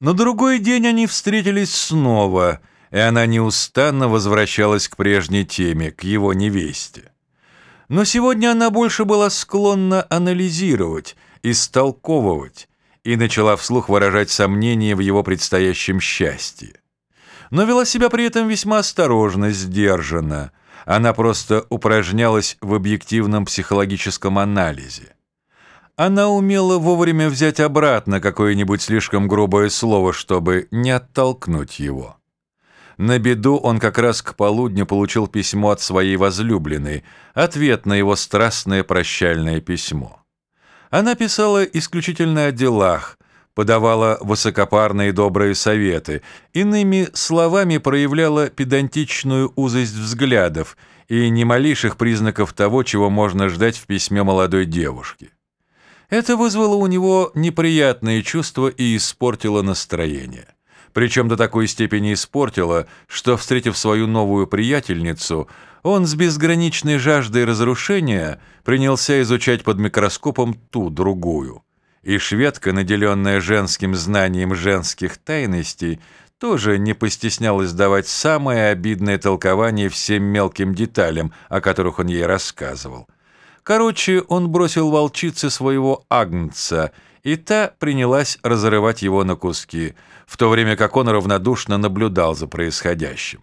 На другой день они встретились снова, и она неустанно возвращалась к прежней теме, к его невесте. Но сегодня она больше была склонна анализировать, истолковывать, и начала вслух выражать сомнения в его предстоящем счастье. Но вела себя при этом весьма осторожно, сдержанно. Она просто упражнялась в объективном психологическом анализе. Она умела вовремя взять обратно какое-нибудь слишком грубое слово, чтобы не оттолкнуть его. На беду он как раз к полудню получил письмо от своей возлюбленной, ответ на его страстное прощальное письмо. Она писала исключительно о делах, подавала высокопарные добрые советы, иными словами проявляла педантичную узость взглядов и ни малейших признаков того, чего можно ждать в письме молодой девушки. Это вызвало у него неприятные чувства и испортило настроение. Причем до такой степени испортило, что, встретив свою новую приятельницу, он с безграничной жаждой разрушения принялся изучать под микроскопом ту другую. И шведка, наделенная женским знанием женских тайностей, тоже не постеснялась давать самое обидное толкование всем мелким деталям, о которых он ей рассказывал. Короче, он бросил волчице своего агнца, и та принялась разрывать его на куски, в то время как он равнодушно наблюдал за происходящим.